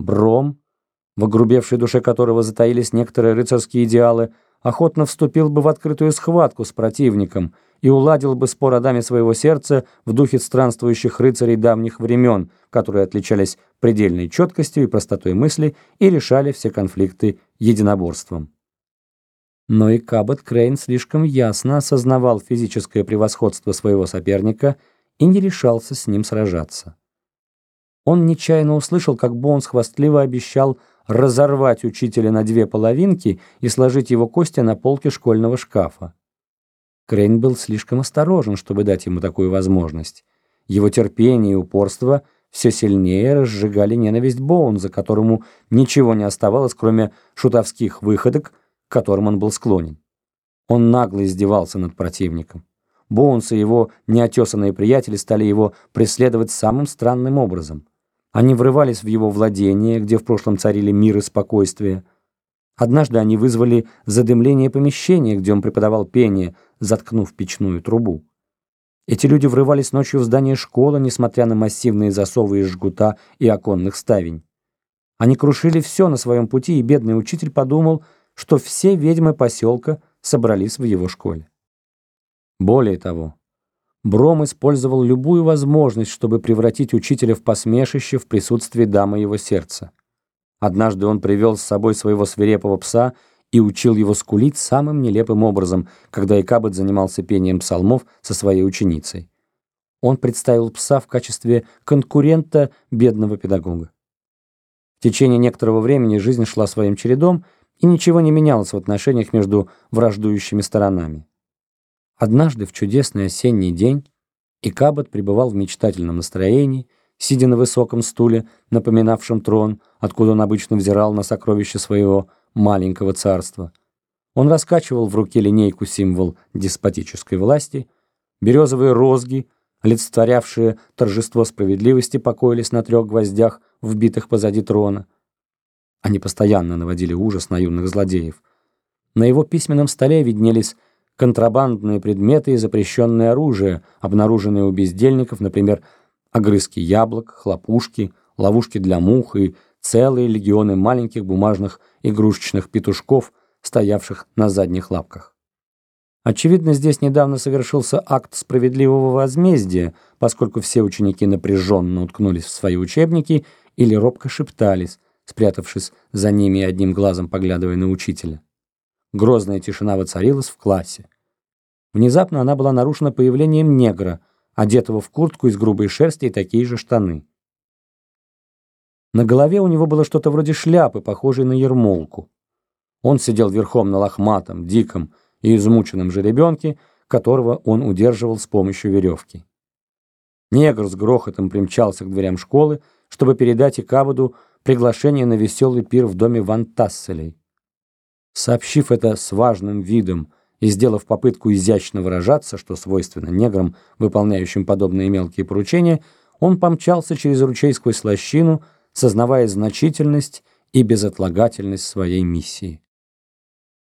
Бром, в огрубевшей душе которого затаились некоторые рыцарские идеалы, охотно вступил бы в открытую схватку с противником и уладил бы спор о своего сердца в духе странствующих рыцарей давних времен, которые отличались предельной четкостью и простотой мысли и решали все конфликты единоборством. Но и Кабот Крейн слишком ясно осознавал физическое превосходство своего соперника и не решался с ним сражаться. Он нечаянно услышал, как Боунс хвастливо обещал разорвать учителя на две половинки и сложить его кости на полке школьного шкафа. Крейн был слишком осторожен, чтобы дать ему такую возможность. Его терпение и упорство все сильнее разжигали ненависть Боунза, которому ничего не оставалось, кроме шутовских выходок, к которым он был склонен. Он нагло издевался над противником. Боунс и его неотесанные приятели стали его преследовать самым странным образом. Они врывались в его владение, где в прошлом царили мир и спокойствие. Однажды они вызвали задымление помещения, где он преподавал пение, заткнув печную трубу. Эти люди врывались ночью в здание школы, несмотря на массивные засовы из жгута и оконных ставень. Они крушили все на своем пути, и бедный учитель подумал, что все ведьмы поселка собрались в его школе. Более того, Бром использовал любую возможность, чтобы превратить учителя в посмешище в присутствии дамы его сердца. Однажды он привел с собой своего свирепого пса и учил его скулить самым нелепым образом, когда Икабет занимался пением псалмов со своей ученицей. Он представил пса в качестве конкурента бедного педагога. В течение некоторого времени жизнь шла своим чередом, и ничего не менялось в отношениях между враждующими сторонами. Однажды в чудесный осенний день Икабот пребывал в мечтательном настроении, сидя на высоком стуле, напоминавшем трон, откуда он обычно взирал на сокровища своего маленького царства. Он раскачивал в руке линейку символ деспотической власти, березовые розги, олицетворявшие торжество справедливости, покоились на трех гвоздях, вбитых позади трона. Они постоянно наводили ужас на юных злодеев. На его письменном столе виднелись контрабандные предметы и запрещенное оружие, обнаруженные у бездельников, например, огрызки яблок, хлопушки, ловушки для мух и целые легионы маленьких бумажных игрушечных петушков, стоявших на задних лапках. Очевидно, здесь недавно совершился акт справедливого возмездия, поскольку все ученики напряженно уткнулись в свои учебники или робко шептались, спрятавшись за ними и одним глазом поглядывая на учителя. Грозная тишина воцарилась в классе. Внезапно она была нарушена появлением негра, одетого в куртку из грубой шерсти и такие же штаны. На голове у него было что-то вроде шляпы, похожей на ермолку. Он сидел верхом на лохматом, диком и измученном жеребенке, которого он удерживал с помощью веревки. Негр с грохотом примчался к дверям школы, чтобы передать Икабуду приглашение на веселый пир в доме Ван Тасселей. Сообщив это с важным видом и сделав попытку изящно выражаться, что свойственно неграм, выполняющим подобные мелкие поручения, он помчался через ручей сквозь сознавая значительность и безотлагательность своей миссии.